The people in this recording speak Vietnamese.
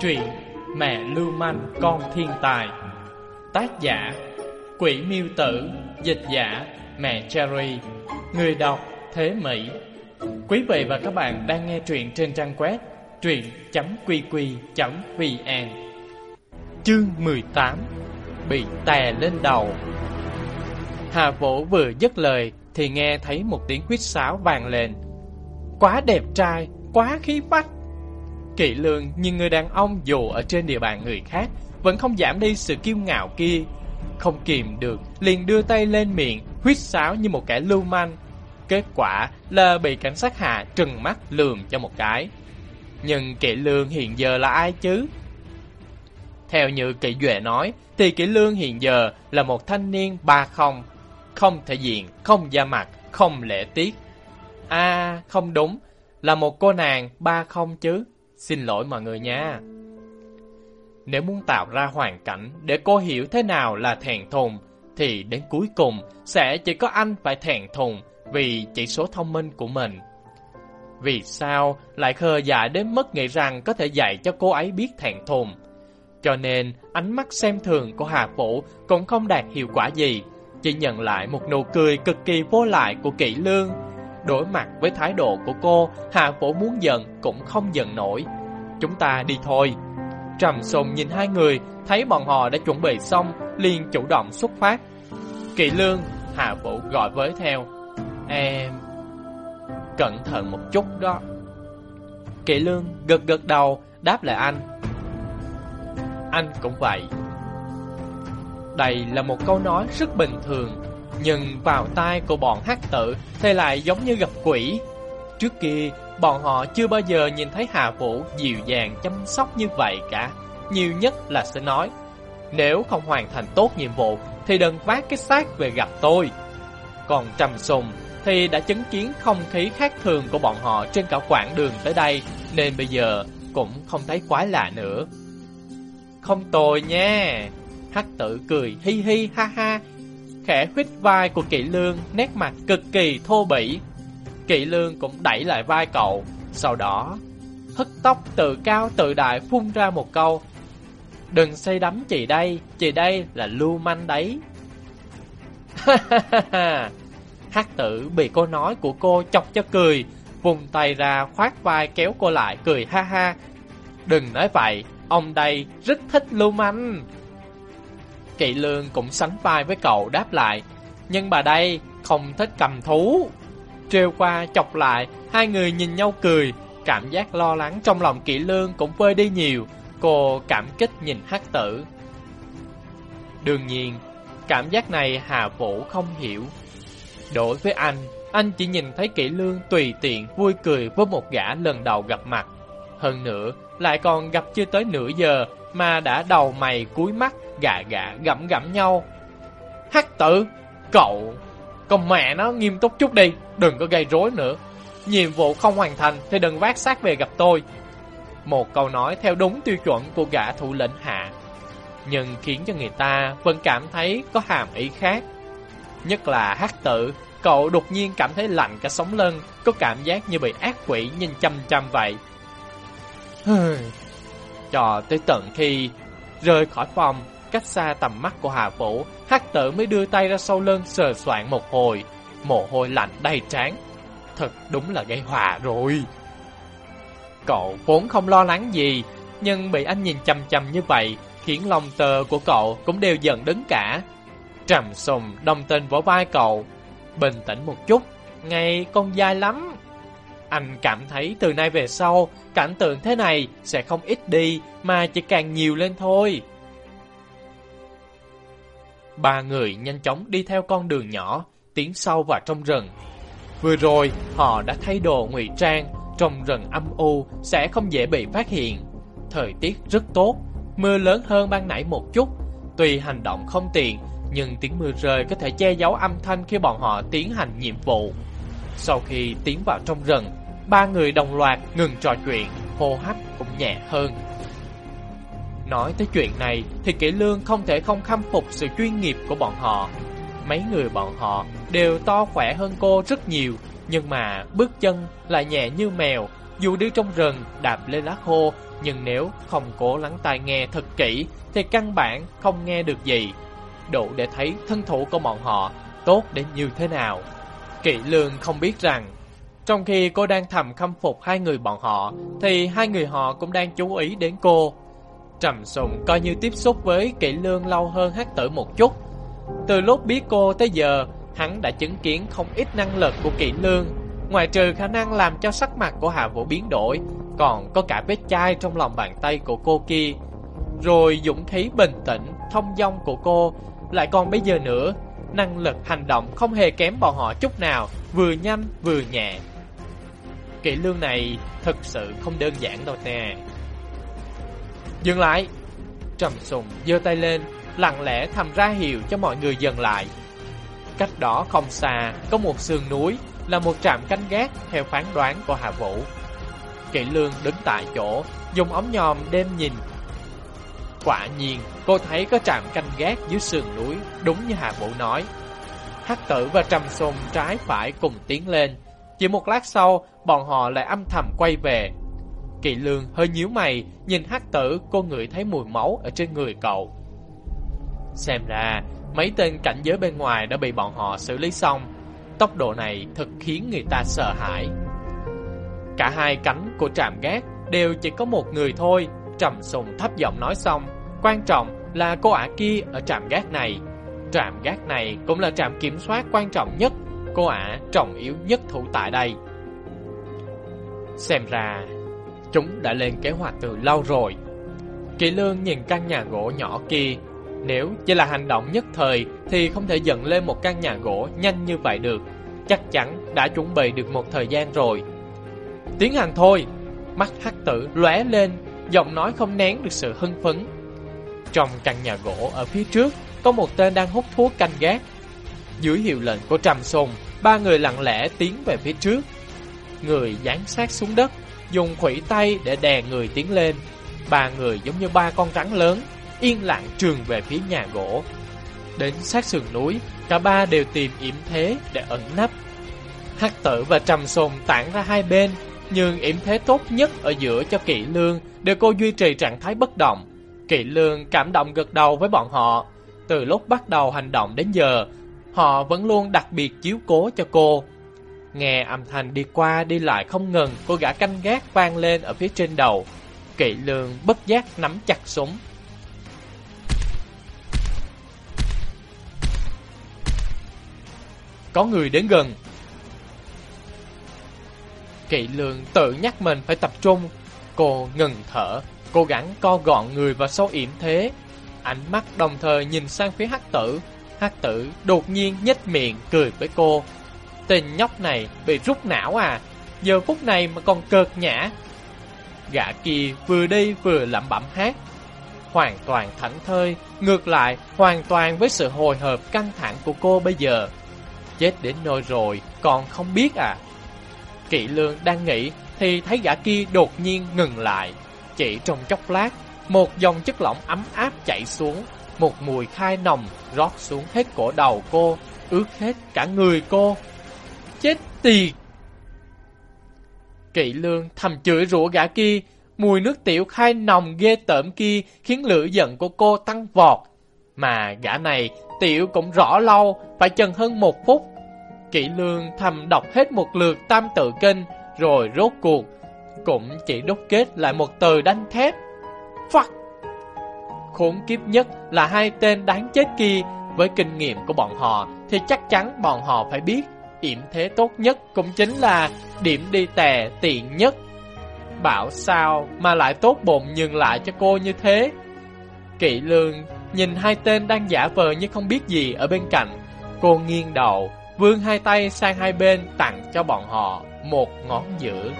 Truyện Mẹ Lưu Manh Con Thiên Tài. Tác giả Quỷ Miêu Tử. Dịch giả Mẹ Cherry. Người đọc Thế Mỹ. Quý vị và các bạn đang nghe truyện trên trang web truyện.qq.vn Chương 18 Bị tè lên đầu. Hà Vũ vừa dứt lời thì nghe thấy một tiếng huýt sáo vang lên. Quá đẹp trai, quá khí phách. Kỵ lương nhìn người đàn ông dù ở trên địa bàn người khác vẫn không giảm đi sự kiêu ngạo kia. Không kìm được, liền đưa tay lên miệng, huýt sáo như một kẻ lưu manh. Kết quả là bị cảnh sát hạ trừng mắt lườm cho một cái. Nhưng kỵ lương hiện giờ là ai chứ? Theo như kỵ duệ nói, thì kỵ lương hiện giờ là một thanh niên ba không, không thể diện, không da mặt, không lễ tiết. À, không đúng, là một cô nàng ba không chứ. Xin lỗi mọi người nha. Nếu muốn tạo ra hoàn cảnh để cô hiểu thế nào là thẹn thùng, thì đến cuối cùng sẽ chỉ có anh phải thẹn thùng vì chỉ số thông minh của mình. Vì sao lại khờ dại đến mức nghĩ rằng có thể dạy cho cô ấy biết thẹn thùng? Cho nên ánh mắt xem thường của Hà Vũ cũng không đạt hiệu quả gì, chỉ nhận lại một nụ cười cực kỳ vô lại của Kỷ lương. Đối mặt với thái độ của cô, Hà Vũ muốn giận cũng không giận nổi. Chúng ta đi thôi. Trầm Sùng nhìn hai người, thấy bọn họ đã chuẩn bị xong, liền chủ động xuất phát. Kỵ lương, Hà Vũ gọi với theo. Em... Cẩn thận một chút đó. Kỵ lương gật gật đầu, đáp lại anh. Anh cũng vậy. Đây là một câu nói rất bình thường, nhưng vào tai của bọn hắc tử thì lại giống như gặp quỷ. Trước kia, bọn họ chưa bao giờ nhìn thấy Hà Vũ dịu dàng chăm sóc như vậy cả. Nhiều nhất là sẽ nói, nếu không hoàn thành tốt nhiệm vụ thì đừng vác cái xác về gặp tôi. Còn Trầm Sùng thì đã chứng kiến không khí khác thường của bọn họ trên cả quãng đường tới đây, nên bây giờ cũng không thấy quái lạ nữa. Không tồi nha. Hắc tử cười hi hi ha ha, khẽ khuyết vai của kỵ lương, nét mặt cực kỳ thô bỉ. Kỵ lương cũng đẩy lại vai cậu, sau đó hất tóc tự cao tự đại phun ra một câu. Đừng say đắm chị đây, chị đây là lưu manh đấy. Hát. Hắc tử bị cô nói của cô chọc cho cười, vùng tay ra khoát vai kéo cô lại cười ha ha. Đừng nói vậy, ông đây rất thích lưu manh. Kỵ lương cũng sánh vai với cậu đáp lại, nhưng bà đây không thích cầm thú. Trêu qua chọc lại, hai người nhìn nhau cười, cảm giác lo lắng trong lòng kỵ lương cũng vơi đi nhiều, cô cảm kích nhìn hắc tử. Đương nhiên, cảm giác này Hà Vũ không hiểu. Đối với anh, anh chỉ nhìn thấy kỹ lương tùy tiện vui cười với một gã lần đầu gặp mặt. Hơn nữa, lại còn gặp chưa tới nửa giờ mà đã đầu mày cúi mắt, gạ gạ gặm gặm nhau. Hắc tử, cậu, còn mẹ nó nghiêm túc chút đi, đừng có gây rối nữa. Nhiệm vụ không hoàn thành thì đừng vác xác về gặp tôi. Một câu nói theo đúng tiêu chuẩn của gã thủ lĩnh hạ, nhưng khiến cho người ta vẫn cảm thấy có hàm ý khác. Nhất là hát tử, cậu đột nhiên cảm thấy lạnh cả sống lưng, có cảm giác như bị ác quỷ nhìn chăm chăm vậy. Cho tới tận khi rời khỏi phòng, cách xa tầm mắt của Hà Vũ, hắc tử mới đưa tay ra sau lưng sờ soạn một hồi, mồ hôi lạnh đầy trán. Thật đúng là gây hòa rồi. Cậu vốn không lo lắng gì, nhưng bị anh nhìn chăm chăm như vậy, khiến lòng tờ của cậu cũng đều giận đứng cả. Trầm sùng đồng tình vỗ vai cậu, bình tĩnh một chút, ngày còn dài lắm. Anh cảm thấy từ nay về sau, cảnh tượng thế này sẽ không ít đi, mà chỉ càng nhiều lên thôi. Ba người nhanh chóng đi theo con đường nhỏ, tiến sâu vào trong rừng. Vừa rồi, họ đã thay đồ ngụy trang, trong rừng âm u sẽ không dễ bị phát hiện. Thời tiết rất tốt, mưa lớn hơn ban nãy một chút. Tuy hành động không tiện, nhưng tiếng mưa rơi có thể che giấu âm thanh khi bọn họ tiến hành nhiệm vụ. Sau khi tiến vào trong rừng, ba người đồng loạt ngừng trò chuyện, hô hấp cũng nhẹ hơn. Nói tới chuyện này thì Kỷ Lương không thể không khâm phục sự chuyên nghiệp của bọn họ. Mấy người bọn họ đều to khỏe hơn cô rất nhiều, nhưng mà bước chân lại nhẹ như mèo, dù đi trong rừng, đạp lên lá khô, nhưng nếu không cố lắng tai nghe thật kỹ, thì căn bản không nghe được gì. Đủ để thấy thân thủ của bọn họ tốt đến như thế nào. Kỵ lương không biết rằng, trong khi cô đang thầm khâm phục hai người bọn họ, thì hai người họ cũng đang chú ý đến cô. Trầm Sùng coi như tiếp xúc với kỵ lương lâu hơn hát tử một chút. Từ lúc biết cô tới giờ, hắn đã chứng kiến không ít năng lực của kỵ lương. Ngoài trừ khả năng làm cho sắc mặt của Hạ Vũ biến đổi, còn có cả vết chai trong lòng bàn tay của cô kia. Rồi dũng khí bình tĩnh, thông dong của cô, lại còn bây giờ nữa, năng lực hành động không hề kém bọn họ chút nào, vừa nhanh vừa nhẹ. Kỵ lương này thật sự không đơn giản đâu nè. Dừng lại! Trầm sùng giơ tay lên, lặng lẽ thầm ra hiệu cho mọi người dừng lại. Cách đó không xa, có một sườn núi, là một trạm canh gác theo phán đoán của Hạ Vũ. Kỵ lương đứng tại chỗ, dùng ống nhòm đêm nhìn. Quả nhiên, cô thấy có trạm canh gác dưới sườn núi, đúng như Hạ Vũ nói. Hắc tử và trầm sùng trái phải cùng tiến lên. Chỉ một lát sau, bọn họ lại âm thầm quay về kỳ lương hơi nhíu mày, nhìn hắc tử, cô ngửi thấy mùi máu ở trên người cậu. Xem ra, mấy tên cảnh giới bên ngoài đã bị bọn họ xử lý xong. Tốc độ này thật khiến người ta sợ hãi. Cả hai cánh của trạm gác đều chỉ có một người thôi. Trầm sùng thấp giọng nói xong. Quan trọng là cô ả kia ở trạm gác này. Trạm gác này cũng là trạm kiểm soát quan trọng nhất. Cô ả trọng yếu nhất thủ tại đây. Xem ra, chúng đã lên kế hoạch từ lâu rồi. Kỳ lương nhìn căn nhà gỗ nhỏ kia nếu chỉ là hành động nhất thời thì không thể dựng lên một căn nhà gỗ nhanh như vậy được. Chắc chắn đã chuẩn bị được một thời gian rồi. Tiến hành thôi. Mắt hắc tử lóe lên, giọng nói không nén được sự hưng phấn. Trong căn nhà gỗ ở phía trước, có một tên đang hút thuốc canh gác. Dưới hiệu lệnh của Trầm Sùng, ba người lặng lẽ tiến về phía trước. Người dán sát xuống đất, dùng khủy tay để đè người tiến lên. Ba người giống như ba con rắn lớn, yên lặng trường về phía nhà gỗ. Đến sát sườn núi, cả ba đều tìm yểm thế để ẩn nấp. Hắc tử và trầm sồn tản ra hai bên, nhưng yểm thế tốt nhất ở giữa cho kỵ lương để cô duy trì trạng thái bất động. Kỵ lương cảm động gật đầu với bọn họ. Từ lúc bắt đầu hành động đến giờ, họ vẫn luôn đặc biệt chiếu cố cho cô. Nghe âm thanh đi qua đi lại không ngừng, cô gã canh gác vang lên ở phía trên đầu. Kỵ lương bất giác nắm chặt súng, có người đến gần. Kỵ lương tự nhắc mình phải tập trung. Cô ngừng thở, cố gắng co gọn người vào sâu yểm thế. Ánh mắt đồng thời nhìn sang phía hắc tử. Hắc tử đột nhiên nhếch miệng cười với cô. Tên nhóc này bị rút não à, giờ phút này mà còn cợt nhã. Gã kia vừa đi vừa lẩm bẩm hát. Hoàn toàn thảnh thơi, ngược lại hoàn toàn với sự hồi hộp căng thẳng của cô bây giờ. Chết đến nơi rồi, còn không biết à? Kỵ lương đang nghĩ, thì thấy gã kia đột nhiên ngừng lại. Chỉ trong chốc lát, một dòng chất lỏng ấm áp chảy xuống, một mùi khai nồng rót xuống hết cổ đầu cô, ướt hết cả người cô. Chết tiệt! Kỵ lương thầm chửi rủa gã kia, mùi nước tiểu khai nồng ghê tởm kia khiến lửa giận của cô tăng vọt. Mà gã này tiểu cũng rõ lâu, phải chần hơn một phút Kỵ lương thầm đọc hết một lượt tam tự kinh, rồi rốt cuộc, cũng chỉ đúc kết lại một từ đánh thép. Fuck! Khốn kiếp nhất là hai tên đáng chết kia, với kinh nghiệm của bọn họ thì chắc chắn bọn họ phải biết yểm thế tốt nhất cũng chính là điểm đi tè tiện nhất. Bảo sao mà lại tốt bụng nhường lại cho cô như thế? Kỵ lương nhìn hai tên đang giả vờ như không biết gì ở bên cạnh. Cô nghiêng đầu, vươn hai tay sang hai bên tặng cho bọn họ một ngón giữa.